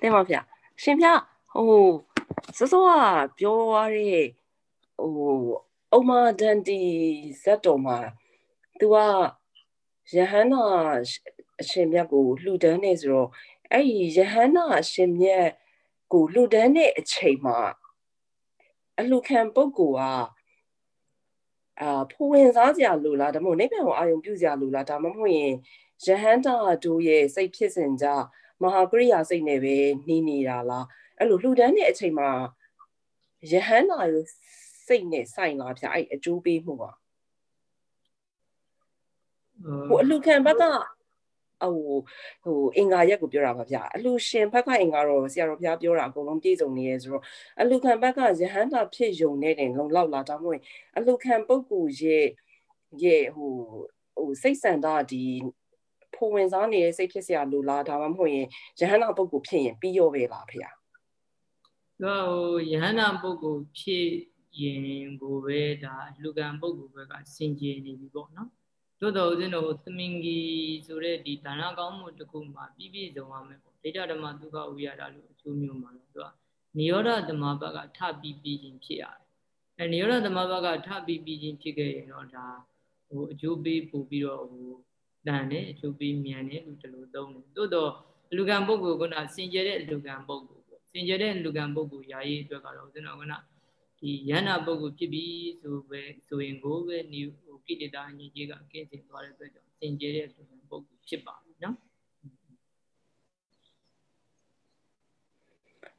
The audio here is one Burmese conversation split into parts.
တင်ပါဗျာရှင်ဗျာဟိုစောစောကပြောရတဲ့ဟိုအုံမဒန်တီဇက်တော်မှာ तू ကယဟန္တာအရှင်မြတ်ကိုလှူဒန်းနေဆိုတော့အဲ့ဒီယဟန္တာအရှင်မြတ်ကိုလှူဒန်းတဲ့အချိန်မှာအလှခံပုဂ္ဂိုလ်ကအာဖိုးဝင်စားကြလို့လားဒါမှမဟုတ်နိဗ္ဗာန်ကိုအာရုံပြုကြလို့လားဒါမှမဟုတ်ရင် ယဟန္တာတို့ရဲ့စိတ်ဖြစ်စဉ်ကြမဟာကရိယာစိတ်နဲ့ပဲနေနေတာလားအဲ့လိုလှူဒန်းတဲ့အချိန်မှာယဟန္တာရဲ့စိတ်နဲ့ဆိုင်လာဗျအဲ့အကျိုးပေးမှုကဟိုအလှခံဘက်ကဟိုဟိုအင်္ဂါရက်ကိုပြောတာပါဗျအလှရှင်ဘက်ကအင်္ဂါတော့ဆရာတော်ဘုရားပြောတာအကုန်လုံးပြည့်စုံနေရဲဆိုတော့အလှခံဘက်ကယဟန္တာဖြစ်ယုံနေတဲ့လုံလောက်လာတော့မဟုတ်အလှခံပုဂ္ဂိုလ်ရဲ့ရဲ့ဟိုဟိုစိတ်ဆန္ဒဒီ ဖိုဝင်စားနေတဲ့စိတ်ဖြစ်စရာလိုလားဒါမှမဟုတ်ရင်ယဟန္တာပုဂ္ဂိုလ်ဖြစ်ရင်ပြီးရောပဲလားဖေ။သူကဟိုယဟန္တာပုဂ္ဂိုလ်ဖြစ်ရင်ကိုပဲဒါလူကံပုဂ္ဂိုလ်ဘက်ကစင်ကြယ်နေပြီပေါ့နော်သို့တော်ဦးဇင်းတို့သမင်ကြီးဆိုတဲ့ဒီဒါနကောင်းမှုတစ်ခုမှာပြည့်ပြည့်စုံရမယ်ပေါ့ဒိဋ္ဌဓမ္မဒုက္ခဝိရတာလို့အချိုးမျိုးမှာလို့သူကနိရောဓဓမ္မဘက်ကထပြီးပြီးခြင်းဖြစ်ရတယ်အဲနိရောဓဓမ္မဘက်ကထပြီးပြီးခြင်းဖြစ်ခဲ့ရင်တော့ဒါဟိုအကျိုးပေးပို့ပြီးတော့ဟို တန်တယ်အကျိုးပေးမြန်တယ်လို့ဒီလိုသုံးတယ်။သို့တော့လူကံပုဂ္ဂိုလ်ကစင်ကြယ်တဲ့လူကံပုဂ္ဂိုလ်ပေါ့။စင်ကြယ်တဲ့လူကံပုဂ္ဂိုလ်ယာယီအတွက်ကတော့ဦးဇင်းတော်ကဒီယန္နာပုဂ္ဂိုလ်ဖြစ်ပြီးဆိုပဲဆိုရင်ကိုပဲနိဟိုကိလေသာအငြိကြီးကကင်းစင်သွားတဲ့အတွက်ကြောင့်စင်ကြယ်တဲ့လူကံပုဂ္ဂိုလ်ဖြစ်ပါမယ်နော်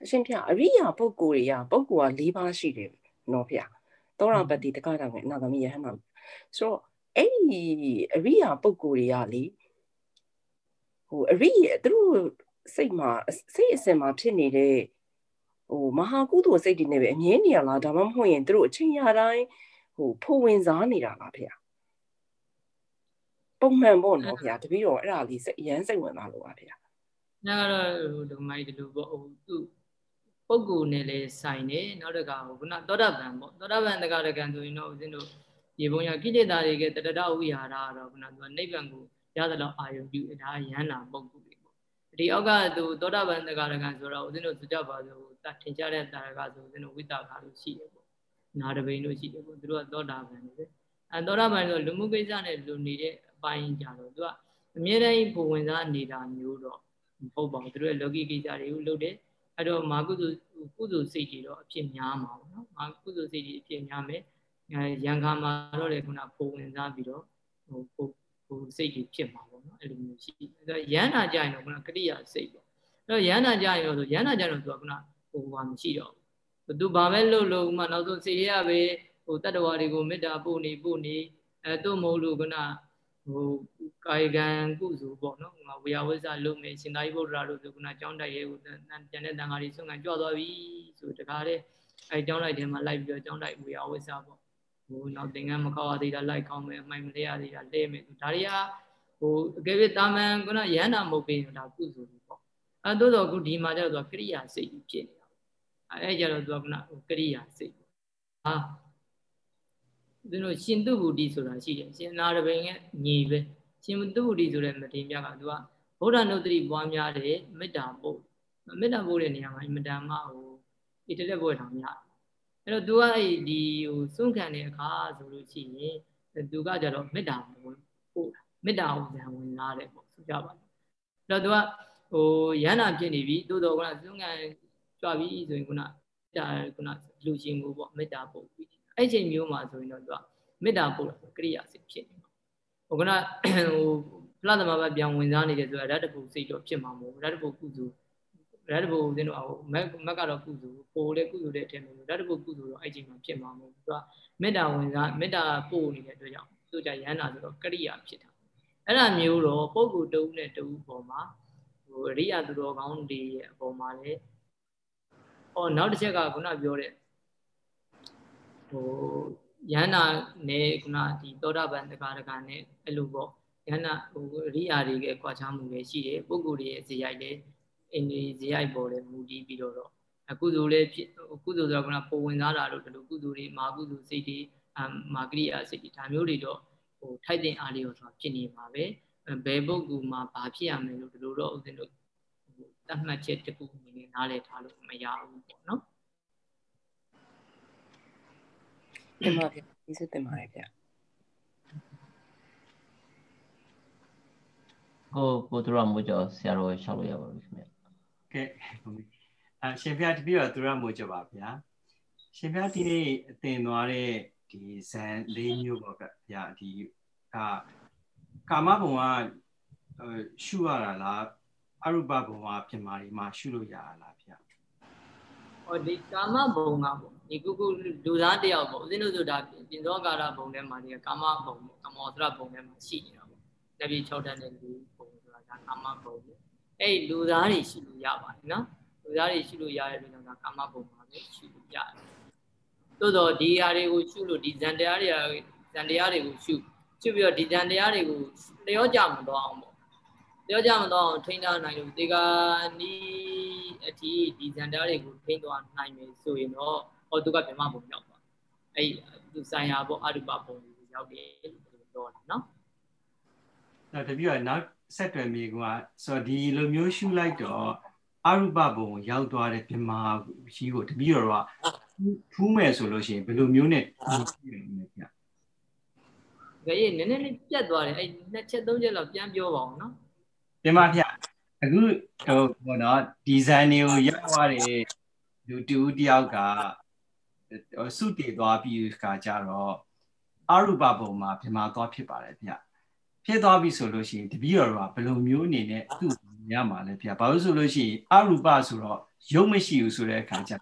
အရှင်ဖျားအရိယာပုဂ္ဂိုလ်တွေကပုဂ္ဂိုလ်က၄ပါးရှိတယ်နော်ဖျားသောရပတိတက္ကတာနဲ့အနာဂမိယဟန္တာဆိုတော့ အဲ့ဒီအရိယာပုဂ္ဂိုလ်တွေကလေဟိုအရိယာသူတို့စိတ်မှာစိတ်အစဉ်မှာဖြစ်နေတဲ့ဟိုမဟာကုသိုလ်စိတ်တွေနဲ့ပဲအမြဲနေရလားဒါမှမဟုတ်ရင်သူတို့အချိန်ရတိုင်းဟိုဖိုးဝင်စားနေတာလားဖေပုံမှန်ပေါ့နော်ဖေတပည့်တော်အဲ့ဒါလေးစိတ်အရန်စိတ်ဝင်စားလို့ပါဖေဒါကတော့ဟိုဒီမိုင်းဒီလိုပေါ့ဟိုသူပုဂ္ဂိုလ်နဲ့လည်းဆိုင်နေနောက်တကဟိုခုနသောတာပန်ပေါ့သောတာပန်တက္ကရကံဆိုရင်တော့ဦးဇင်းတို့ ရေပုံရကိလေသာတွေကတတရဝိဟာရတော့ခုနကနိဗ္ဗာန်ကိုရသလောက်အာယုပြုဒါရဟန္တာပုဂ္ဂိုလ်တွေပေါ့ဒီအောက်ကသူသောတာပန်တက္ကရကံဆိုတော့ဦးဇင်းတို့သူကြပါဆိုထင်ရှားတဲ့တာရကဆိုဦးဇင်းတို့ဝိတာခါလို့ရှိတယ်ပေါ့နာတပိန်လို့ရှိတယ်ပေါ့သူတို့ကသောတာပန်တွေပဲအဲသောတာပန်ဆိုလူမှုကိစ္စနဲ့လူနေတဲ့အပိုင်းကြတော့သူကအမြဲတမ်းပုံဝင်စားနေတာမျိုးတော့မဟုတ်ပါဘူးသူတို့ရဲ့လောကီကိစ္စတွေကိုလုပ်တယ်အဲ့တော့မာကုသိုလ်ကုသိုလ်စိတ်တွေတော့အဖြစ်များမှာပေါ့နော်မာကုသိုလ်စိတ်တွေအဖြစ်များမယ် ရန်ခါမှာတော့လေခုနပုံဝင်စားပြီးတော့ဟိုပုံဟိုစိတ်ကြီးဖြစ်မှာပေါ့နော်အဲ့လိုမျိုးရှိအဲ့တော့ရန်နာကြရင်တော့ခုနကတိယစိတ်ပေါ့အဲ့တော့ရန်နာကြရင်တော့ဆိုရန်နာကြတော့သူကခုနဟိုဟာမရှိတော့ဘူးသူဘာပဲလုပ်လို့မှနောက်ဆုံးစေရပဲဟိုတတ္တဝါတွေကိုမေတ္တာပို့နေပို့နေအဲတို့မဟုတ်လို့ခုနဟိုကာယကံကုစုပေါ့နော်ဟိုဝေယဝိဇ္ဇလုပ်မယ်ရှင်သာရိပုတ္တရာတို့ဆိုခုနကျောင်းတိုက်ရဲကိုကျန်တဲ့တန်ဃာတွေဆွမ်းကန်ကြွသွားပြီဆိုတခါတည်းအဲကျောင်းတိုက်ထဲမှာလိုက်ပြီးတော့ကျောင်းတိုက်ဝေယဝိဇ္ဇပေါ့ ဟိုနောက်သင်္ကန်းမကောက်ရသေးတာလိုက်ကောင်းမယ်အမိုင်မလဲရသေးတာလဲမယ်ဒါတွေကဟိုအကယ်၍တာမန်ခုနရဟန္တာမဟုတ်ပေဒါကုစုပေါ့အဲသို့တော့ခုဒီမှာကျတော့ကရိယာစိတ်ဖြစ်နေအဲကြတော့သူကခုနကရိယာစိတ်ဟာသူတို့ရှင်တုဗုဒ္ဓဆိုတာရှိတယ်ရှင်နာရဘိန်ရဲ့ညီပဲရှင်တုဗုဒ္ဓဆိုတဲ့မထေရမြတ်ကသူကဗုဒ္ဓနုတ္တိပွားများတဲ့မေတ္တာပို့မေတ္တာပို့တဲ့နေရာမှာအင်မတန်မှဟိုဣတလက်ဘွယ်တော်များ အဲ့တော့သူကအဲ့ဒီဟိုစွန့်ခံတဲ့အခါဆိုလို့ရှိရင်သူကကြတော့မေတ္တာပို့ပို့မေတ္တာကိုဇံဝင်လာတယ်ပေါ့ဆိုကြပါတော့အဲ့တော့သူကဟိုရဟန္တာဖြစ်နေပြီသို့တော်ကစွန့်ခံကြွပြီဆိုရင်ခုနဒါခုနလူရှင်ကိုပေါ့မေတ္တာပို့ပြီးအဲ့ချိန်မျိုးမှာဆိုရင်တော့သူကမေတ္တာပို့တာကရိယာစိတ်ဖြစ်နေမှာဟိုခုနဟိုဖလားသမဘပြန်ဝင်စားနေတယ်ဆိုတာဓာတ်တပူစိတ်တော့ဖြစ်မှာမဟုတ်ဓာတ်တပူကုစု ဓာတ်တပူဦးဇင်းတို့ဟိုမက်မက်ကတော့ကုစုပိုလေကုစုတဲ့အထက်မျိုးဓာတ်တပူကုစုတော့အဲ့ချိန်မှာဖြစ်မှာမဟုတ်သူကမေတ္တာဝင်စားမေတ္တာပို့နေတဲ့အတွက်ကြောင့်သူကြရဟန္တာဆိုတော့ကရိယာဖြစ်တာအဲ့ဒါမျိုးတော့ပုဂ္ဂိုလ်တဦးနဲ့တဦးပေါ်မှာဟိုအရိယာသူတော်ကောင်းတွေရဲ့အပေါ်မှာလည်းဟောနောက်တစ်ချက်ကခုနပြောတဲ့ဟိုယန္နာနဲ့ခုနဒီသောတာပန်တကာတကာနဲ့အဲ့လိုပေါ့ယန္နာဟိုရိယာတွေကကွာခြားမှုပဲရှိတယ်ပုဂ္ဂိုလ်တွေရဲ့ဇေယိုက်လည်း အင်းဒီဇေယိုက်ပေါ်လည်းမူတည်ပြီးတော့တော့ကုသိုလ်လည်းဖြစ်ကုသိုလ်ဆိုတာကပုံဝင်သားတာလို့ဒီလိုကုသိုလ်တွေမာကုသိုလ်စိတ်တွေအမာကရိယာစိတ်တွေဒါမျိုးတွေတော့ဟိုထိုက်တဲ့အားလေးရောဆိုတာဖြစ်နေမှာပဲဘယ်ပုဂ္ဂိုလ်မှာဘာဖြစ်ရမယ်လို့ဒီလိုတော့ဦးဇင်းတို့တတ်မှတ်ချက်တစ်ခုအနေနဲ့နားလည်ထားလို့မရဘူးပေါ့နော်တင်ပါဗျဒီစတင်ပါတယ်ဗျကိုကိုသူရမိုးကျော်ဆရာတော်ရှောက်လို့ရပါပြီခင်ဗျ ကဲအရှင်ဖျားတပည့်တော်သူရမိုးကျော်ပါဗျာရှင်ဖျားဒီနေ့အသင်သွားတဲ့ဒီဇန်၄မျိုးပေါ့ဗျာဒီကကာမဘုံကရှုရတာလားအရုပဘုံကပြင်မာတွေမှာရှုလို့ရတာလားဗျာဟောဒီကာမဘုံကပေါ့ဒီကုကုလူသားတယောက်ပေါ့ဦးဇင်းတို့ဆိုတာပြင်သောကာရဘုံထဲမှာဒီကာမဘုံကမောသရဘုံထဲမှာရှိနေတာပေါ့တပည့်6တန်းတဲ့လူဘုံဆိုတာကကာမဘုံ အဲ့လူသားတွေရှိလို့ရပါတယ်နော်လူသားတွေရှိလို့ရတဲ့လူကြောင့်ကာမဘုံမှာပဲရှိလို့ရတယ်သို့တော့ဒီဟာတွေကိုရှုလို့ဒီဇန်တရားတွေဇန်တရားတွေကိုရှုရှုပြီးတော့ဒီဇန်တရားတွေကိုလျောကြမတော့အောင်ပေါ့လျောကြမတော့အောင်ထိန်းထားနိုင်လို့ဒီကနီးအထိဒီဇန်တရားတွေကိုထိန်းသွားနိုင်မယ်ဆိုရင်တော့ဟောသူကဗမာဘုံရောက်သွားအဲ့သူဆိုင်ရာပေါ့အရုပဘုံကိုရောက်တယ်လို့ပြောတာနော်ဒါတပြည့်ကနောက် ဆက်တွယ်မိကဆိုတော့ဒီလိုမျိုးရှုလိုက်တော့အရုပဘုံရောက်သွားတဲ့ဗမာကြီးကိုတပြည့်တော့ထူးမယ်ဆိုလို့ရှိရင်ဘယ်လိုမျိုးနဲ့ထူးပြည့်နေလဲဗျ။ကြည့်နည်းနည်းလေးပြတ်သွားတယ်အဲ့နှစ်ချက်သုံးချက်လောက်ပြန်ပြောပါအောင်နော်။ပြန်ပါဗျ။အခုဟိုဘောနော်ဒီဇိုင်းတွေကိုရောက်သွားတဲ့လူတူတယောက်ကစုတည်သွားပြီးခါကြတော့အရူပဘုံမှာပြမသွားဖြစ်ပါတယ်ဗျ။ ဖြစ်သွားပြီဆိုလို့ရှိရင်တပည့်တော်ကဘယ်လိုမျိုးအနေနဲ့သူ့ရမှာလဲဗျ။ဘာလို့ဆိုလို့ရှိရင်အရူပဆိုတော့ရုပ်မရှိဘူးဆိုတဲ့အခါကျ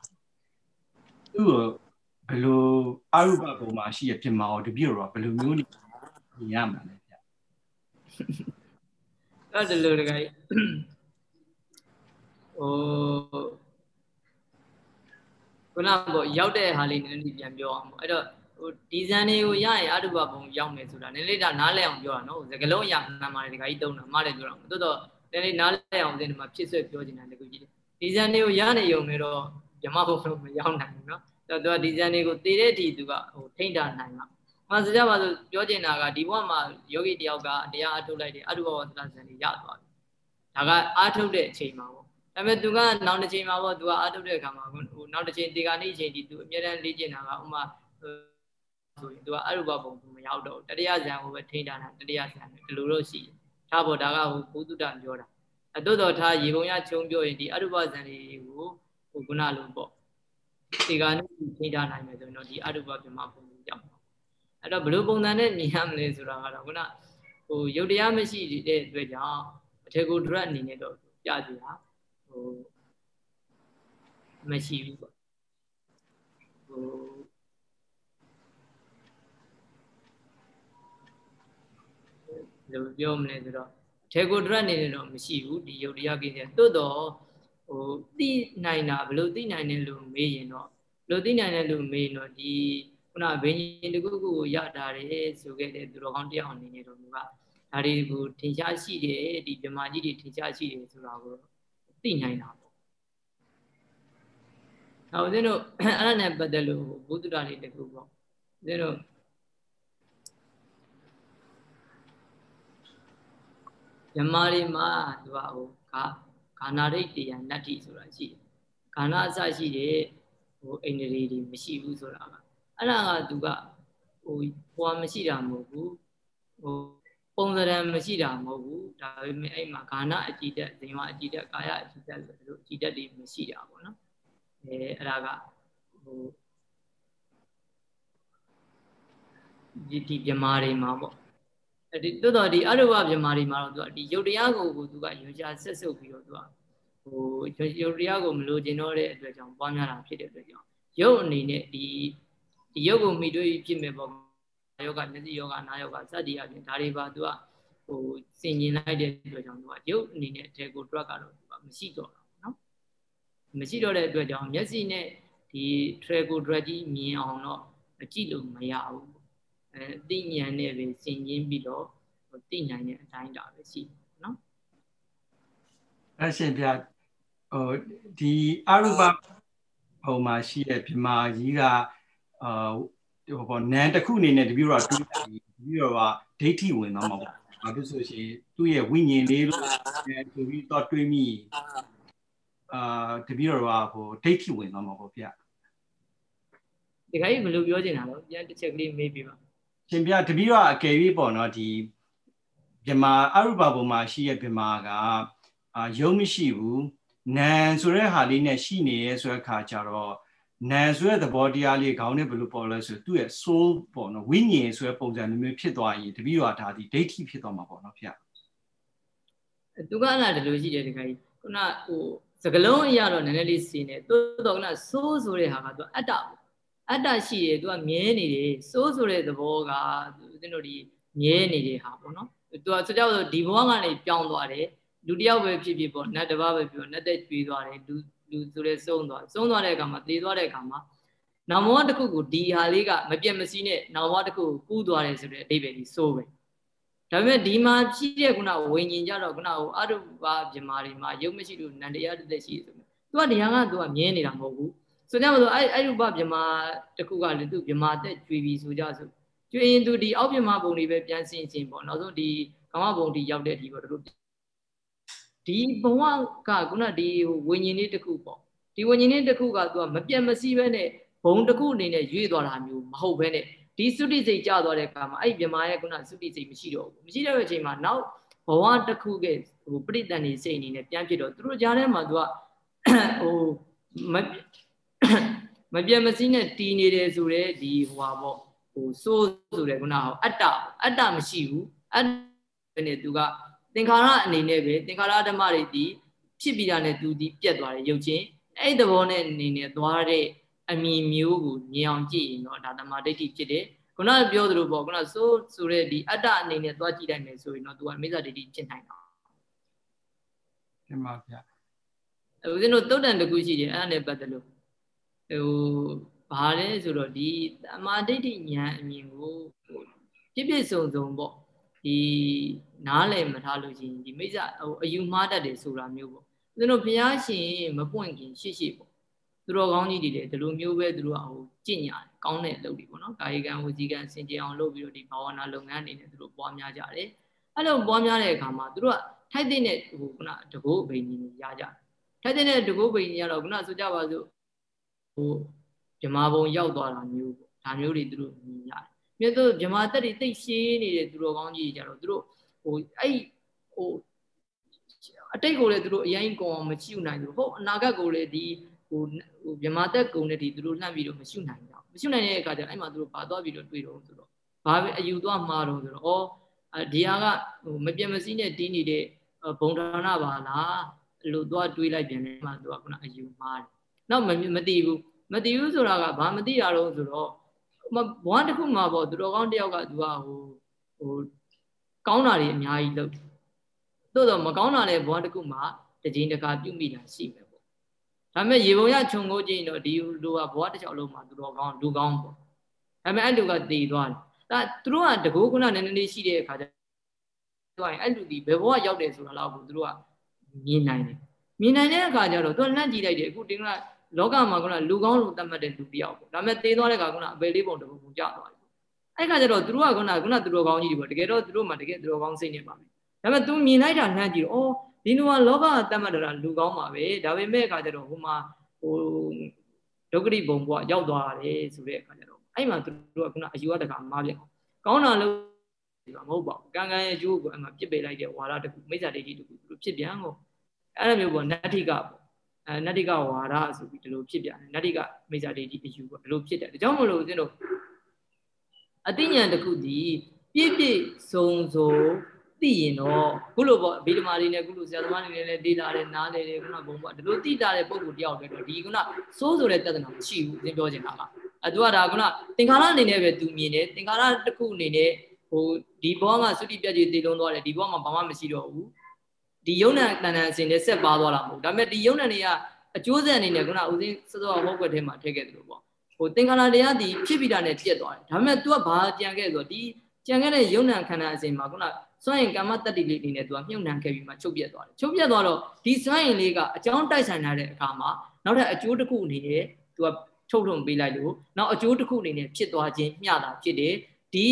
သူ့ကိုဘယ်လိုအရုပပုံမှာရှိရဖြစ်မှာတော့တပြည့်တော့ဘယ်လိုမျိုးနေရမှာလဲဗျအဲ့ဒါလိုတကယ်ဟိုခုနကရောက်တဲ့ဟာလေးနည်းနည်းပြန်ပြောအောင်ပေါ့အဲ့တော့ ဟိုဒီဇန်တွေကိုရရင်အတုပပုံရောက်မယ်ဆိုတာနည်းလေးတော့နားလည်အောင်ပြောတာနော်စကလုံးအရာမှန်ပါတယ်ဒီကကြီးတုံးတာမှားတယ်ပြောတာမဟုတ်တော့နည်းလေးနားလည်အောင်စဉ်းစားမှာဖြစ်ဆွဲပြောနေတာတကူကြီးဒီဇန်တွေကိုရနေရုံနဲ့တော့ဓမ္မဘုံလုံးမရောက်နိုင်ဘူးနော်အဲ့တော့ဒီဇန်တွေကိုတည်တဲ့အထိသူကဟိုထိမ့်တာနိုင်မှာမစကြပါဆိုပြောချင်တာကဒီဘဝမှာယောဂီတယောက်ကတရားအထုတ်လိုက်တယ်အတုပဝသနာဇန်တွေရသွားပြီဒါကအထုတ်တဲ့အချိန်မှာပေါ့ဒါပေမဲ့သူကနောက်တစ်ချိန်မှာပေါ့သူကအထုတ်တဲ့အခါမှာဟိုနောက်တစ်ချိန်ဒီကနေ့အချိန်ဒီသူအမြဲတမ်းလေ့ကျင့်တာကဥမာ ဆိုရင်သူကအရုပဘုံသူမရောက်တော့တတိယဇန်ကိုပဲထိန်းတာတာတတိယဇန်ဒီလိုတော့ရှိတယ်ဒါပေါ့ဒါကဟိုဘုဒ္ဓတပြောတာအတုတော်ထားရေပုံရချုံပြောရင်ဒီအရုပဇန်တွေကိုဟိုခုနလိုပေါ့ဒီကနေ့ထိထားနိုင်မယ်ဆိုရင်တော့ဒီအရုပပြမပုံရောက်ပါအဲ့တော့ဘယ်လိုပုံစံနဲ့မြင်ရမလဲဆိုတာကတော့ခုနဟိုယုတ်တရားမရှိတဲ့အတွက်ကြောင့်အထေကိုဒရက်အနေနဲ့တော့ပြကြတာဟိုမရှိဘူးပေါ့ဟို လိုပြောမလဲဆိုတော့ထေကိုဒရက်အနေနဲ့တော့မရှိဘူးဒီယုတ်တရားကိစ္စသို့တော့ဟိုသိနိုင်တာဘလို့သိနိုင်တယ်လို့မေးရင်တော့ဘလို့သိနိုင်တယ်လို့မေးရင်တော့ဒီခုနဘိညာဉ်တခုခုကိုရတာတယ်ဆိုခဲ့တဲ့သူတော်ကောင်းတယောက်အနေနဲ့တော့သူကဒါတွေကိုထင်ရှားရှိတယ်ဒီမြမကြီးတွေထင်ရှားရှိတယ်ဆိုတာကိုသိနိုင်တာပေါ့။နောက်ဦးဇင်းတို့အဲ့ဒါနဲ့ပတ်သက်လို့ဘုဒ္ဓတာလေးတခုပေါ့။ဦးဇင်းတို့ မြမတွေမှာသူကဟိုကခန္ဓာရိတ်တရားနတ္တိဆိုတာရှိတယ်ခန္ဓာအစရှိတဲ့ဟိုအိန္ဒြေတွေမရှိဘူးဆိုတာကအဲ့ဒါကသူကဟိုဘွာမရှိတာမဟုတ်ဘူးဟိုပုံစံမရှိတာမဟုတ်ဘူးဒါပေမဲ့အဲ့မှာခန္ဓာအကြည့်တက်ဇင်ဝအကြည့်တက်ကာယအကြည့်တက်ဆိုလို့အကြည့်တက်တွေမရှိတာပေါ့နော်အဲအဲ့ဒါကဟိုဒီဒီပြမာတွေမှာပေါ့ ဒီတိုးတော်ဒီအရုပဗြမာတွေမှာတော့သူကဒီယုတ်တရားကိုကိုသူကယုံကြဆက်စုပ်ပြီးတော့သူကဟိုယုတ်တရားကိုမလိုချင်တော့တဲ့အတွက်ကြောင့်ပွားများတာဖြစ်တဲ့အတွက်ကြောင့်ယုတ်အနေနဲ့ဒီဒီယုတ်ကိုမိတွေ့ဖြစ်မဲ့ပေါ့ယောဂမျက်စိယောဂနာယောဂစသည်အပြင်ဒါတွေပါသူကဟိုစင်ကျင်လိုက်တဲ့အတွက်ကြောင့်သူကယုတ်အနေနဲ့အထက်ကို drug ကတော့သူကမရှိတော့တာနော်မရှိတော့တဲ့အတွက်ကြောင့်မျက်စိနဲ့ဒီ trago drug ကြီးမြင်အောင်တော့မကြည့်လို့မရဘူး အဲသိဉာဏ်နဲ့ပဲဆင်ခြင်ပြီးတော့သိနိုင်တဲ့အတိုင်းတာပဲရှိနော်အရှင်ပြဟိုဒီအရူပဟိုမှာရှိတဲ့ပြမာကြီးကအာဟိုပေါ့နန်းတစ်ခုအနေနဲ့တပြည့်တော့တူးတယ်တပြည့်တော့ကဒိဋ္ဌိဝင်သွားမှာပေါ့ဘာဖြစ်ဆိုရှင်သူ့ရဲ့ဝိညာဉ်လေးလို့ဆိုပြီးတော့တွေးမိအာတပည့်တော်ကဟိုဒိဋ္ဌိဝင်သွားမှာပေါ့ဗျာဒီခိုင်းဘယ်လိုပြောချင်တာလဲပြန်တစ်ချက်ကလေးမေးပြပါ ရှင်ဗျာတပည့်တော်အကယ်၍ပေါ့နော်ဒီမြမာအရုပဘုံမှာရှိရဲ့မြမာကအာယုံမရှိဘူးနန်ဆိုတဲ့ဟာလေးနဲ့ရှိနေရဲဆိုတဲ့ခါကျတော့နန်ဆိုတဲ့သဘောတရားလေးခေါင်းနဲ့ဘယ်လိုပေါ်လဲဆိုသူ့ရဲ့ soul ပေါ့နော်ဝိညာဉ်ဆိုတဲ့ပုံစံမျိုးဖြစ်သွားရင်တပည့်တော်ဒါဒီဒိဋ္ဌိဖြစ်သွားမှာပေါ့နော်ဗျာသူကအဲ့ဒါဒီလိုရှိတယ်ဒီခိုင်းခုနဟိုစကလုံးအရာတော့နည်းနည်းလေးစီနေတိုးတော့ကနဆိုးဆိုတဲ့ဟာကသူအတ္တ အတ္တရှိတယ်သူကမြဲနေတယ်ဆိုးဆိုတဲ့သဘောကဦးဇင်းတို့ဒီမြဲနေတဲ့ဟာပေါ့နော်သူကဆိုကြလို့ဒီဘဝကနေပြောင်းသွားတယ်လူတယောက်ပဲဖြစ်ဖြစ်ပေါ့နတ်တစ်ပါးပဲပြောနတ်သက်ကျွေးသွားတယ်လူလူဆိုတဲ့စုံသွားစုံသွားတဲ့အခါမှာတည်သွားတဲ့အခါမှာနောင်ဘဝတစ်ခုကိုဒီဟာလေးကမပြတ်မစည်းနဲ့နောင်ဘဝတစ်ခုကိုကူးသွားတယ်ဆိုတဲ့အဓိပ္ပာယ်ကြီးစိုးပဲဒါပေမဲ့ဒီမှာဖြစ်တဲ့ခုနဝိညာဉ်ကြတော့ခုနဟိုအရုပပြမာတွေမှာယုတ်မရှိလို့နန္တရားတစ်သက်ရှိဆိုမျိုးသူကတရားကသူကမြဲနေတာမဟုတ်ဘူး ဆိုကြမလို့အဲ့အရုပပြမာတစ်ခုကလည်းသူပြမာသက်ကျွေးပြီးဆိုကြဆိုကျွေးရင်သူဒီအောက်ပြမာပုံတွေပဲပြန်ဆင်ဆင်ပေါ့နောက်ဆုံးဒီကမ္မဘုံဒီရောက်တဲ့အထိပေါ့တို့ဒီဘဝကခုနဒီဟိုဝိညာဉ်လေးတစ်ခုပေါ့ဒီဝိညာဉ်လေးတစ်ခုကသူကမပြတ်မစည်းပဲနဲ့ဘုံတစ်ခုအနေနဲ့ရွေ့သွားတာမျိုးမဟုတ်ပဲနဲ့ဒီသုတိစိတ်ကြသွားတဲ့အခါမှာအဲ့ဒီမြမာရဲ့ခုနသုတိစိတ်မရှိတော့ဘူးမရှိတဲ့အချိန်မှာနောက်ဘဝတစ်ခုကဟိုပရိတန်နေစိတ်အနေနဲ့ပြန်ဖြစ်တော့သူတို့ကြားထဲမှာသူကဟို မမပြတ်မစည်းနဲ့တီးနေတယ်ဆိုတဲ့ဒီဟိုဟာပေါ့ဟိုစိုးဆိုတဲ့ခုနဟောအတ္တအတ္တမရှိဘူးအတ္တနဲ့သူကသင်္ခါရအနေနဲ့ပဲသင်္ခါရဓမ္မတွေဒီဖြစ်ပြီးတာနဲ့သူဒီပြတ်သွားတယ်ရုပ်ချင်းအဲ့ဒီသဘောနဲ့အနေနဲ့သွားတဲ့အမြင်မျိုးကိုမြင်အောင်ကြည့်ရင်တော့ဒါသမာဓိဋ္ဌိဖြစ်တယ်ခုနကပြောသလိုပေါ့ခုနဆိုးဆိုတဲ့ဒီအတ္တအနေနဲ့သွားကြည့်လိုက်မယ်ဆိုရင်တော့ तू ကမိစ္ဆာဒိဋ္ဌိဖြစ်နိုင်တာတင်ပါဗျာဦးဇင်းတို့တုတ်တန်တစ်ခုရှိတယ်အဲ့ဒါနဲ့ပတ်သက်လို့ ဟိုဘာလဲဆိုတော့ဒီသမာဓိဋ္ဌိဉာဏ်အမြင်ကိုဟိုပြည့်ပြည့်စုံစုံပေါ့ဒီနားလည်မထားလို့ရှိရင်ဒီမိစ္ဆာဟိုအယူမှားတတ်တယ်ဆိုတာမျိုးပေါ့ဦးဇင်းတို့ဘုရားရှင်မပွင့်ခင်ရှေ့ရှေ့ပေါ့သူတော်ကောင်းကြီးတွေလည်းဒီလိုမျိုးပဲသူတို့ကဟိုကြင့်ညာကောင်းတဲ့အလုပ်တွေပေါ့နော်ကာယကံဝစီကံစင်ကြယ်အောင်လုပ်ပြီးတော့ဒီဘာဝနာလုပ်ငန်းအနေနဲ့သူတို့ပွားများကြတယ်အဲ့လိုပွားများတဲ့အခါမှာသူတို့ကထိုက်တဲ့ဟိုခုနတကုတ်အဘိညာဉ်ကြီးရကြတယ်ထိုက်တဲ့တကုတ်အဘိညာဉ်ကြီးကတော့ခုနဆိုကြပါစို့ ဟိုဗြမာဘုံရောက်သွားတာမျိုးပေါ့ဒါမျိုးတွေသူတို့မြင်ရတယ်မြတ်တို့ဗြမာတက်တွေတိတ်ရှင်းနေတဲ့သူတော်ကောင်းကြီးကြတော့သူတို့ဟိုအဲ့ဟိုအတိတ်ကိုလည်းသူတို့အရင်ကောအောင်မရှိနိုင်ဘူးဟုတ်အနာဂတ်ကိုလည်းဒီဟိုဟိုမြမာတက်ကုံနဲ့ဒီသူတို့လှမ်းပြီးတော့မရှိနိုင်ကြဘူးမရှိနိုင်တဲ့အခါကျအဲ့မှာသူတို့ပါသွားပြီးတော့တွေ့တော့ဆိုတော့ဘာပဲအယူသွားမှာတော့ဆိုတော့ဩဒီဟာကဟိုမပြတ်မစည်းနဲ့တီးနေတဲ့ဘုံဒါနပါလားလို့သွားတွေးလိုက်ပြန်တယ်မှသူကခုနအယူမှားတယ် နောက်မမသိဘူးမသိဘူးဆိုတာကဘာမသိရတော့ဆိုတော့ဘဝတစ်ခုမှာပေါ့သူတော်ကောင်းတယောက်ကသူကဟိုဟိုကောင်းတာတွေအများကြီးလုပ်တယ်သို့တော့မကောင်းတာလည်းဘဝတစ်ခုမှာတစ်ချိန်တစ်ခါပြုမိတာရှိမယ်ပေါ့ဒါပေမဲ့ရေပုံရခြုံကိုကြည့်ရင်တော့ဒီလူကဘဝတစ်ချောင်းလုံးမှာသူတော်ကောင်းလူကောင်းပေါ့ဒါပေမဲ့အဲ့လူကတည်သွားတယ်ဒါသူတို့ကတကူခုနနည်းနည်းလေးရှိတဲ့အခါကျတော့အဲ့လူဒီဘယ်ဘဝရောက်တယ်ဆိုတာတော့သူတို့ကမြင်နိုင်တယ်မြင်နိုင်တဲ့အခါကျတော့သူကလှမ်းကြည့်လိုက်တယ်အခုတင်ကလော ကမှာကလူကောင်းလို့သတ်မှတ်တဲ့လူတယောက်ပေါ့ဒါပေမဲ့သေသွားတဲ့အခါကအပေလေးပုံတစ်ပုံပုံကျသွားတယ်အဲ့ခါကျတော့သူတို့ကခုနကခုနသူတော်ကောင်းကြီးတွေပေါ့တကယ်တော့သူတို့မှတကယ်သူတော်ကောင်းစိတ်နေပါမယ်ဒါပေမဲ့ तू မြင်လိုက်တာလှမ်းကြည့်တော့အော်ဒီလူကလောကတတ်မှတ်တာလူကောင်းပါပဲဒါပေမဲ့အခါကျတော့ဟိုမှာဟိုဒုက္ခရိဘုံဘုရားရောက်သွားတယ်ဆိုတဲ့အခါကျတော့အဲ့မှာသူတို့ကခုနအယူအတကမားပြန်ကောင်းတာလို့ဆိုတာမဟုတ်ပါဘူးကံကံရဲ့အကျိုးကိုအမှပြစ်ပယ်လိုက်တဲ့ဝါဒတခုမိစ္ဆာဒိဋ္ဌိတခုသူတို့ဖြစ်ပြန်ကိုအဲ့လိုမျိုးပေါ့နတ္ထိကပေါ့ အဲနတ္ထိကဝါဒဆိုပြီးဒီလိုဖြစ်ပြန်တယ်နတ္ထိကမိစ္ဆာဒိဋ္ဌိအယူပေါ့ဒီလိုဖြစ်တယ်ဒါကြောင့်မလို့ဦးဇင်းတို့အတိညာတစ်ခုဒီပြည့်ပြည့်စုံစုံသိရင်တော့ခုလိုပေါ့ဗီဒမာတွေနဲ့ခုလိုဆရာသမားတွေနဲ့လည်းဒေတာတယ်နားလေတယ်ခုနဘုံပေါ့ဒီလိုသိတာတဲ့ပုံကိုတယောက်တည်းတော့ဒီခုနစိုးဆိုတဲ့တဿနာမရှိဘူးသင်ပြောချင်တာကအဲသူကဒါခုနသင်္ခါရအနေနဲ့ပဲသူမြင်တယ်သင်္ခါရတစ်ခုအနေနဲ့ဟိုဒီဘောကသုတိပြတ်ကြီးတည်လုံးသွားတယ်ဒီဘောမှာဘာမှမရှိတော့ဘူး ဒီယုံနံတန်တန်အစဉ်နဲ့ဆက်ပါသွားတာမဟုတ်ဒါပေမဲ့ဒီယုံနံတွေကအကျိုးဆက်အနေနဲ့ခုနဦးစင်းစောစောဟောကွက်ထဲမှာထည့်ခဲ့တယ်လို့ပေါ့ဟိုသင်္ခါရတရားဒီဖြစ်ပြီးတာနဲ့ပြက်သွားတယ်ဒါပေမဲ့ तू ကဘာကြံခဲ့ဆိုတော့ဒီကြံခဲ့တဲ့ယုံနံခန္ဓာအစဉ်မှာခုနစွန့်ရင်ကာမတတ္တိလေးအနေနဲ့ तू ကမြုပ်နှံခဲ့ပြီးမှချုပ်ပြတ်သွားတယ်ချုပ်ပြတ်သွားတော့ဒီစွန့်ရင်လေးကအကြောင်းတိုက်ဆိုင်လာတဲ့အခါမှာနောက်ထပ်အကျိုးတစ်ခုအနေနဲ့ तू ကထုတ်လွှင့်ပေးလိုက်လို့နောက်အကျိုးတစ်ခုအနေနဲ့ဖြစ်သွားခြင်းမျှတာဖြစ်တယ်ဒီ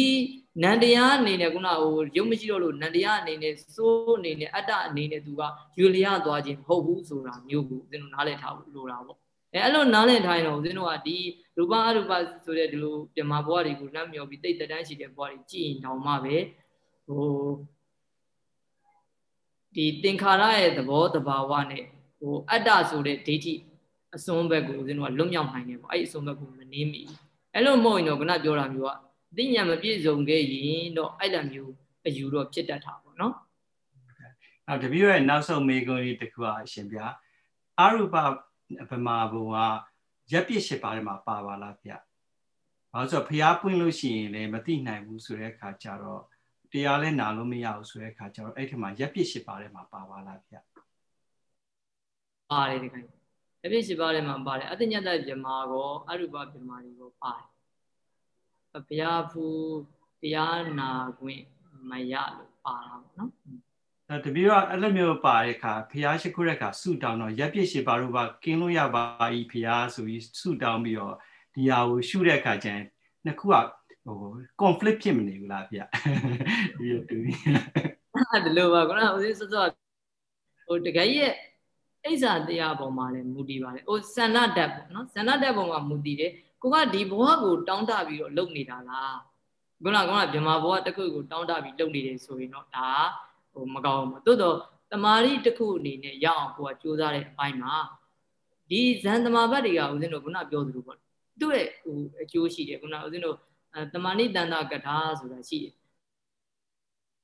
နန္တရားအနေနဲ့ခုနဟိုရုပ်မရှိတော့လို့နန္တရားအနေနဲ့စိုးအနေနဲ့အတ္တအနေနဲ့သူကယူလျားသွားခြင်းမဟုတ်ဘူးဆိုတာမျိုးကိုဦးဇင်းတို့နားလည်ထားဖို့လိုတာပေါ့အဲအဲ့လိုနားလည်ထားရင်တော့ဦးဇင်းတို့ကဒီရူပအရူပဆိုတဲ့ဒီလိုပြမဘဝတွေကိုလမ်းမြော်ပြီးတိတ်တန်းရှိတဲ့ဘဝတွေကြည်ရင်တောင်မှပဲဟိုဒီသင်္ခါရရဲ့သဘောတဘာဝနဲ့ဟိုအတ္တဆိုတဲ့ဒိဋ္ဌိအစွန်းဘက်ကိုဦးဇင်းတို့ကလွတ်မြောက်နိုင်တယ်ပေါ့အဲ့ဒီအစွန်းဘက်ကိုမနှင်းမိအဲ့လိုမဟုတ်ရင်တော့ခုနပြောတာမျိုးက သိဉာဏ်မပြည့်စုံခဲ့ရင်တော့အဲ့လိုမျိုးအယူတော့ဖြစ်တတ်တာပေါ့နော်။နောက်တပည့်ရဲ့နောက်ဆုံးမေကွန်ကြီးတစ်ခုအရှင်ဗျာအရူပဗမာဘုံကရက်ပြစ်ရှိပါတယ်မှာပါပါလားဗျ။ဘာလို့ဆိုဖျားပွင့်လို့ရှိရင်လည်းမသိနိုင်ဘူးဆိုတဲ့အခါကျတော့တရားလည်းနာလို့မရဘူးဆိုတဲ့အခါကျတော့အဲ့ဒီမှာရက်ပြစ်ရှိပါတယ်မှာပါပါလားဗျ။ပါတယ်ဒီခိုင်။ရက်ပြစ်ရှိပါတယ်မှာပါတယ်အတ္တညတ္တပြမာကောအရူပပြမာတွေကောပါတယ် ဘုရားဖူတရားနာခွင့်မရလို့ပါတာပေါ့နော်အဲတပည့်ကအဲ့လိုမျိုးပါတဲ့အခါဖះရှိခိုးတဲ့အခါဆုတောင်းတော့ရက်ပြည့်ရှိပါလို့ပါကင်းလို့ရပါဤဖះဆိုပြီးဆုတောင်းပြီးတော့ဒီဟာကိုရှုတဲ့အခါကျရင်နှစ်ခုကဟို conflict ဖြစ်မနေဘူးလားဗျဒီတူဒီဒီလိုပါကောဦးစင်းစောစောဟိုတကယ်ရဲ့အိဇာတရားပေါ်မှာလည်းမူတည်ပါတယ်ဟိုစန္ဒဓာတ်ပေါ့နော်စန္ဒဓာတ်ပေါ်မှာမူတည်တယ် ကိုကဒီဘဝကိုတောင်းတပြီးတော့လုပ်နေတာလားခုနကကဗြဟ္မာဘဝတစ်ခုကိုတောင်းတပြီးလုပ်နေတယ်ဆိုရင်တော့ဒါဟိုမကောင်းဘူးတိုးတော့တမာရီတစ်ခုအနေနဲ့ရအောင်ကိုကကြိုးစားတဲ့အပိုင်းမှာဒီဇန်တမာဘတ်တွေကဦးဇင်းတို့ခုနပြောသလိုပေါ့သူ့ရဲ့ဟိုအကျိုးရှိတယ်ခုနဦးဇင်းတို့တမာနိတန္တကထာဆိုတာရှိတယ်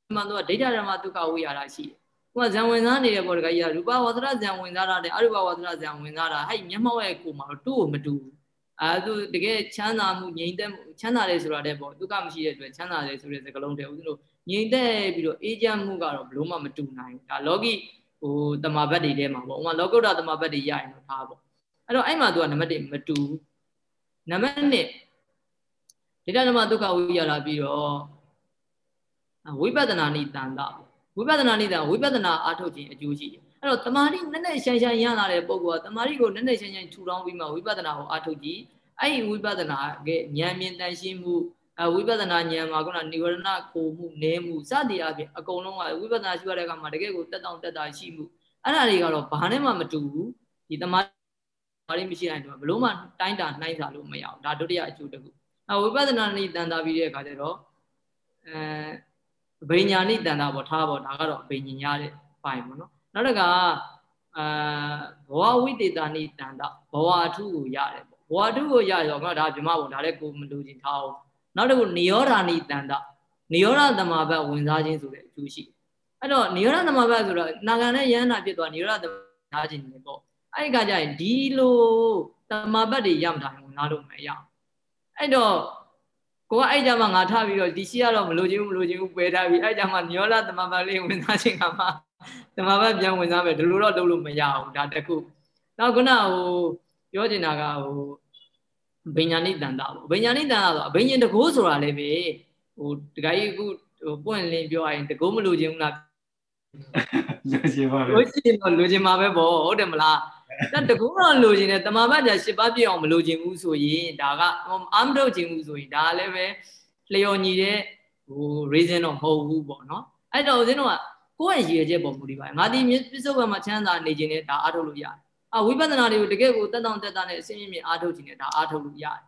ဒီမှာတော့ဒိဋ္ဌဓမ္မဒုက္ခဝိရတာရှိတယ်ဟိုကဇံဝင်စားနေတယ်ပေါ့တခါကြီးကရူပဝါဒရဇံဝင်စားတာတဲ့အရူပဝါဒရဇံဝင်စားတာဟဲ့မျက်မှောက်ရဲ့ကိုမှာတော့တူ့ကိုမတူဘူး အဲသူတကယ်ချမ်းသာမှုငြိမ်သက်မှုချမ်းသာတယ်ဆိုတာတဲ့ပေါ့ဒုက္ခမရှိတဲ့အတွက်ချမ်းသာတယ်ဆိုတဲ့စကားလုံးတည်းဦးဇင်းတို့ငြိမ်သက်ပြီးတော့အေးချမ်းမှုကတော့ဘလို့မှမတူနိုင်ဘူးဒါလောကီဟိုတမဘတ်တွေထဲမှာပေါ့ဥမာလောကုတ္တတမဘတ်တွေရရင်တော့ထားပေါ့အဲ့တော့အဲ့မှာသူကနံပါတ်1မတူနံပါတ်2ဒိဋ္ဌဓမ္မဒုက္ခဝိရလာပြီးတော့ဝိပဿနာနိတန်တာဝိပဿနာနိတန်ဝိပဿနာအားထုတ်ခြင်းအကျိုးရှိတယ် အဲ့တော့တမာတိနက်နက်ရှိုင်ရှိုင်ရလာတဲ့ပုံကတမာတိကိုနက်နက်ရှိုင်ရှိုင်ထူထောင်ပြီးမှဝိပဿနာကိုအားထုတ်ကြည့်အဲ့ဒီဝိပဿနာကဉာဏ်မြင်တန်ရှင်းမှုအဝိပဿနာဉာဏ်မှာခုနនិဝရဏကိုမှုနဲမှုစသည်အပြင်အကုန်လုံးကဝိပဿနာရှိရတဲ့အခါမှာတကယ်ကိုတက်တောင့်တက်တာရှိမှုအဲ့ဒါတွေကတော့ဘာနဲ့မှမတူဘူးဒီတမာတိမရှိနိုင်တော့ဘလို့မှတိုင်းတာနှိုင်းစာလို့မရအောင်ဒါဒုတိယအကျိုးတစ်ခုအဝိပဿနာနိတန်တာပြီးတဲ့အခါကျတော့အဲဗိညာဏိတန်တာပေါ့ထားပေါ့ဒါကတော့ဗိညာဉ်ရတဲ့ပိုင်းပေါ့နော် နောက်တစ်ခါအာဘဝဝိတေတာနိတန္တဘဝအထုကိုရတယ်ပေါ့ဘဝအထုကိုရရောငါဒါဗြမဘုံဒါလည်းကိုမလူချင်းထားအောင်နောက်တစ်ခုနိရောဓာနိတန္တနိရောဓသမဘတ်ဝင်စားခြင်းဆိုတဲ့အကျိုးရှိအဲ့တော့နိရောဓသမဘတ်ဆိုတော့နာဂန်နဲ့ယန္နာဖြစ်သွားနိရောဓသမဘတ်ခြင်းနေပေါ့အဲ့ဒီကကြရင်ဒီလိုသမဘတ်တွေရမထားရင်ငါတို့မရအောင်အဲ့တော့ ကိုကအဲ့ကြမှာငါထားပြီးတော့ဒီရှိရတော့မလိုချင်ဘူးမလိုချင်ဘူးပယ်ထားပြီးအဲ့ကြမှာနိရောဓသမဘတ်လေးဝင်စားခြင်းကမှဓမ္မဘက်ပြန်ဝင်စားမယ်ဒီလိုတော့လုပ်လို့မရဘူးဒါတခုနောက်ခုနဟိုပြောချင်တာကဟိုဗိညာဏိတန်တာပေါ့ဗိညာဏိတန်တာဆိုအဘိညာဉ်တကိုးဆိုတာလည်းပဲဟိုတခါကြီးအခုဟိုပွင့်လင်းပြောရရင်တကိုးမလို့ခြင်းဘူးလားလိုချင်ပါပဲလိုချင်တော့လိုချင်ပါပဲပေါ့ဟုတ်တယ်မလား ဒါတကူတော့လိုချင်တယ်တမာဘတ်ကြာရှစ်ပါးပြည့်အောင်မလိုချင်ဘူးဆိုရင်ဒါကအာမထုတ်ချင်ဘူးဆိုရင်ဒါလည်းပဲလျော်ညီတဲ့ဟို reason တော့မဟုတ်ဘူးပေါ့နော်အဲ့တော့ဦးဇင်းတို့ကကိုယ့်ရဲ့ရည်ရွယ်ချက်ပေါ်မူတည်ပါတယ်ငါဒီပစ္စုပန်မှာချမ်းသာနေခြင်းနဲ့ဒါအားထုတ်လို့ရတယ်အဝိပဿနာတွေကိုတကယ်ကိုတက်တောင့်တက်တာနဲ့အစင်းမြင့်အားထုတ်ခြင်းနဲ့ဒါအားထုတ်လို့ရတယ်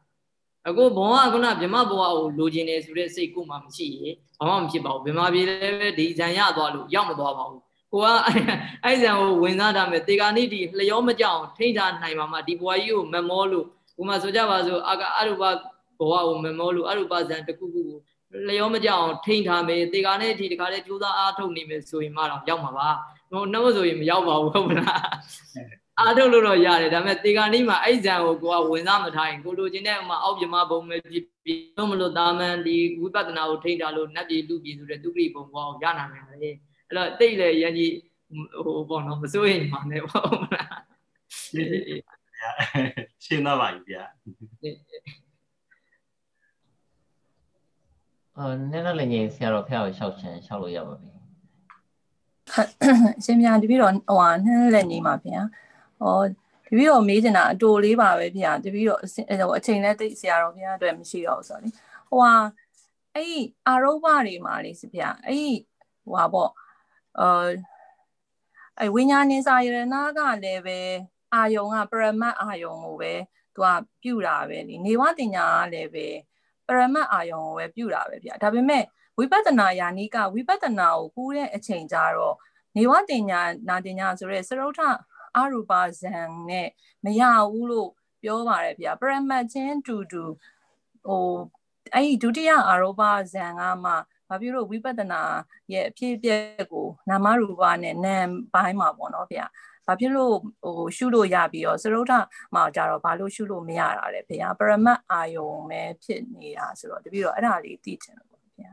အခုဘဝကခုနဗြဟ္မဘဝကိုလိုချင်တယ်ဆိုတဲ့စိတ်ကိုမှမရှိရင်ဘာမှမဖြစ်ပါဘူးဗြဟ္မပြည်လည်းပဲဒီဇံရသွားလို့ရောက်မသွားပါဘူး ကိုကအဲ့ဇံကိုဝင်စားတာမဲ့တေဂာနိတိလျောမကြောင်ထိန်းထားနိုင်ပါမှဒီဘဝကြီးကိုမမောလို့ဥမာဆိုကြပါစို့အာကအရူပဘဝကိုမမောလို့အရူပဇံတစ်ခုခုကိုလျောမကြအောင်ထိန်းထားမယ်တေကာနဲ့အထိတခါလေကြိုးစားအားထုတ်နေမယ်ဆိုရင်မှတော့ရောက်မှာပါဟိုနှမဆိုရင်မရောက်ပါဘူးဟုတ်မလားအားထုတ်လို့တော့ရတယ်ဒါပေမဲ့တေကာနီးမှာအဲ့ဇံကိုကိုကဝင်စားမထားရင်ကိုလိုချင်တဲ့ဥမာအောက်ပြမဘုံပဲဖြစ်ပြီးတော့မလို့တာမန်ဒီဝိပဿနာကိုထိန်းထားလို့နတ်ပြည်လူပြည်ဆိုတဲ့သူပိဘုံဘောရနိုင်မယ်လေ အဲ့တော့တိတ်လေရန်ကြီးဟိုပေါ့နော်မစိုးရင်မှလည်းပေါ့ဟုတ်မလားရှင်းတော့ပါပြီဗျာအာနည်းနည်းလေးငယ်ဆရာတော်ဖះကိုရှောက်ချင်ရှောက်လို့ရပါပြီအရှင်မြတ်တပည့်တော်ဟိုဟာနည်းနည်းလေးနေမှာဗျာဟောတပည့်တော်မေးချင်တာအတူလေးပါပဲဗျာတပည့်တော်ဟိုအချိန်နဲ့တိတ်ဆရာတော်ဗျာအတွက်မရှိတော့ဘူးဆိုတော့လေဟိုဟာအဲ့ဒီအာရုပတွေမှာလေစဗျာအဲ့ဒီဟိုပါပေါ့ အာအဲ့ဝိညာဉ်နေစာယရနာကလည်းပဲအာယုံကပရမတ်အာယုံကိုပဲသူကပြုတာပဲလေနေဝတင်ညာကလည်းပဲပရမတ်အာယုံကိုပဲပြုတာပဲဗျာဒါပေမဲ့ဝိပဿနာယာနိကဝိပဿနာကိုကူးတဲ့အချိန်ကြတော့နေဝတင်ညာနာတင်ညာဆိုရဲစရုထအရူပဇံနဲ့မရဘူးလို့ပြောပါတယ်ဗျာပရမတ်ချင်းတူတူဟိုအဲ့ဒီဒုတိယအာရောပဇံကမှ ဘာဖြစ်လို့ဝိပဿနာရဲ့အဖြစ်အပျက်ကိုနာမရူပနဲ့နာမ်ပိုင်းမှာပေါ့နော်ဗျာဘာဖြစ်လို့ဟိုရှုလို့ရပြီးတော့စရုဒ္ဓမှာကြတော့ဘာလို့ရှုလို့မရတာလဲဗျာပရမတ်အာယုံပဲဖြစ်နေတာဆိုတော့တပည့်တော့အဲ့ဒါလေးသိချင်တယ်ပေါ့ဗျာ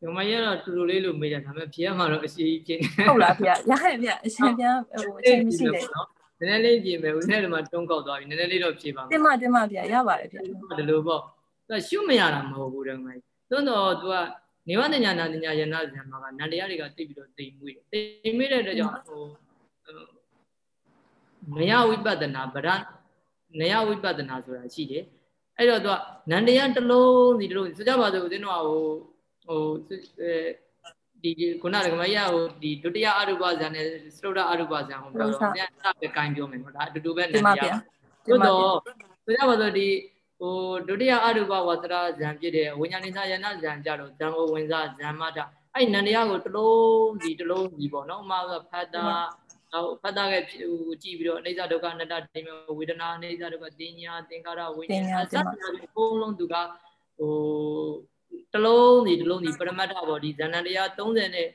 ဒီမရတော့တူတူလေးလို့မေးတာဒါပေမဲ့ဖြေရမှာတော့အရှိကြီးဖြစ်နေဟုတ်လားဗျာရတယ်ဗျာအရှင်ဗျာဟိုအချိန်မရှိတယ်နော်နည်းနည်းလေးပြင်မယ်ဦးနဲ့ဒီမှာတွန်းကောက်သွားပြီနည်းနည်းလေးတော့ဖြေပါမယ်တင်မတင်မဗျာရပါတယ်ဗျာဒီလိုပေါ့သူကရှုမရတာမဟုတ်ဘူးတဲ့မိုင်းသွန်းတော့သူက နေဝတညာနာတညာယနာဇံမှာကနန္တရားတွေကတိတ်ပြီးတော့တိမ်မွေးတယ်တိမ်မွေးတဲ့အတွက်ကြောင့်ဟိုနယဝိပဿနာဗရနယဝိပဿနာဆိုတာရှိတယ်အဲ့တော့သူကနန္တရားတစ်လုံးဒီတစ်လုံးဆိုကြပါစို့ဦးဇင်းတို့ကဟိုဟိုအဲဒီခုနကကမကြီးဟိုဒီဒုတိယအရူပဇာနဲ့စတုဒ္ဓအရူပဇာကိုပြောတော့ပြန်စပဲကင်ပြောမယ်နော်ဒါအတူတူပဲနတင်န္မတရားဗျာသို့တော့ဆိုကြပါစို့ဒီ ဟိုဒုတိယအရူပဝါသရဇံဖြစ်တဲ့ဝိညာဉ်ဉာဏ်ယနာဇံကြတော့ဇံကိုဝင်စားဇံမတာအဲ့နန္တရားကိုတစ်လုံးဒီတစ်လုံးဒီပေါ့နော်ဥမာကဖတ်တာဟိုဖတ်တာကဟိုကြည့်ပြီးတော့အိဋ္ဌဒုက္ခအနတ္တဒိမဝေဒနာအိဋ္ဌဒုက္ခတင်ညာသင်္ကာရဝိညာဉ်အစပ်အကုန်လုံးသူကဟိုတစ်လုံးဒီတစ်လုံးဒီပရမတ္ထပေါ့ဒီဇဏ္ဍတရား30နဲ့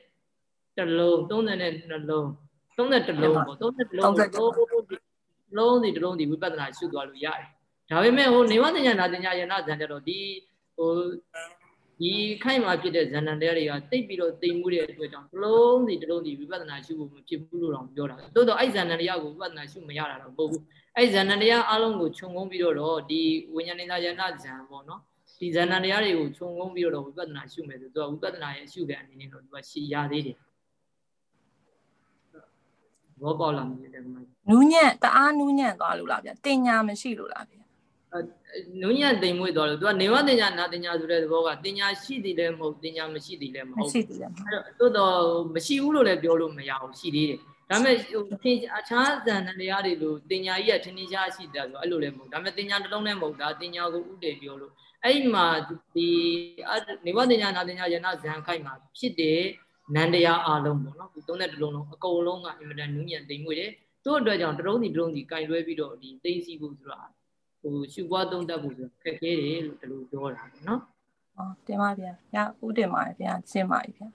တစ်လုံး30နဲ့နှလုံး30လုံးပေါ့30လုံးလုံးဒီတစ်လုံးဒီဝိပဿနာရှုသွားလို့ရတယ် ဒါပေမဲ့ဟိုနေဝတညာနာတညာယနာဇံကြတော့ဒီဟိုဒီခိုင်မှာဖြစ်တဲ့ဇဏ္ဍတရားတွေကတိတ်ပြီးတော့တိမ်မှုတဲ့အတွက်ကြောင့်တစ်လုံးစီတစ်လုံးစီဝိပဿနာရှုဖို့မဖြစ်ဘူးလို့တော့ပြောတာတိုးတော့အဲ့ဇဏ္ဍတရားကိုဝိပဿနာရှုမရတာတော့မဟုတ်ဘူးအဲ့ဇဏ္ဍတရားအလုံးကိုခြုံငုံပြီးတော့ဒီဝိညာဉ်နေတာယနာဇံပေါ့နော်ဒီဇဏ္ဍတရားတွေကိုခြုံငုံပြီးတော့ဝိပဿနာရှုမယ်ဆိုတော့ဝိပဿနာရဲ့ရှုတဲ့အနေနဲ့တော့သူကရှည်ရသေးတယ်ဘောပေါက်လာမြင်တယ်ကမနူးညံ့တအားနူးညံ့သွားလို့လားဗျာတင်ညာမရှိလို့လားဗျာ နုညံ့တိမ်မွေ့သွားလို့ तू ကနေဝတင်ညာနာတင်ညာဆိုတဲ့သဘောကတင်ညာရှိသည်လည်းမဟုတ်တင်ညာမရှိသည်လည်းမမဟုတ်ရှိသေးတယ်မအဲ့တော့တိုးတော့မရှိဘူးလို့လည်းပြောလို့မရဘူးရှိသေးတယ်ဒါပေမဲ့ဟိုသင်အခြားဇန်တရားတွေလို့တင်ညာကြီးကထင်ထင်ရှားရှိတယ်ဆိုအဲ့လိုလည်းမဟုတ်ဒါပေမဲ့တင်ညာတစ်လုံးနဲ့မဟုတ်ဒါတင်ညာကိုဥတည်ပြောလို့အဲ့ဒီမှာဒီနေဝတင်ညာနာတင်ညာယနာဇန်ခိုက်မှာဖြစ်တဲ့နန္တရားအလုံးပေါ့နော်ဒီသုံးတဲ့တစ်လုံးလုံးအကုန်လုံးကအင်မတန်နုညံ့တိမ်မွေ့တယ်တို့အတွက်ကြောင့်တစ်လုံးစီတစ်လုံးစီကင်လွဲပြီးတော့ဒီသိသိဖို့ဆိုတာ ဟိုရှုပွားသုံးတတ်ဖို့ဆိုခက်ခဲတယ်လို့ဒီလိုပြောတာပေါ့နော်ဟောတင်ပါဗျာညဥတင်ပါဗျာရှင်းပါပြီဗျာ